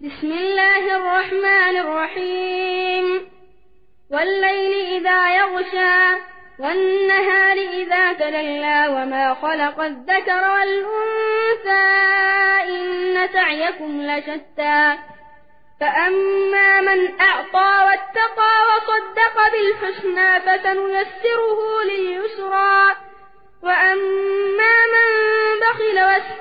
بسم الله الرحمن الرحيم والليل إذا يغشى والنهار إذا تللى وما خلق الذكر والأنثى إن سعيكم لشتى فأما من أعطى واتقى وصدق بالحسنى فسنيسره لليسرى